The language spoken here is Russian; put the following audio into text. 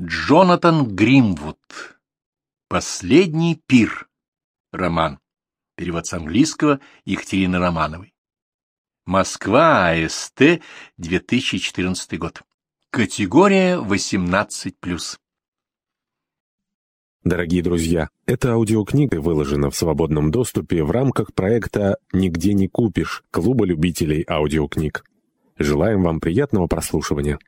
Джонатан Гримвуд. Последний пир. Роман. Перевод с английского Екатерины Романовой. Москва, АСТ, 2014 год. Категория 18+. Дорогие друзья, эта аудиокнига выложена в свободном доступе в рамках проекта «Нигде не купишь» Клуба любителей аудиокниг. Желаем вам приятного прослушивания.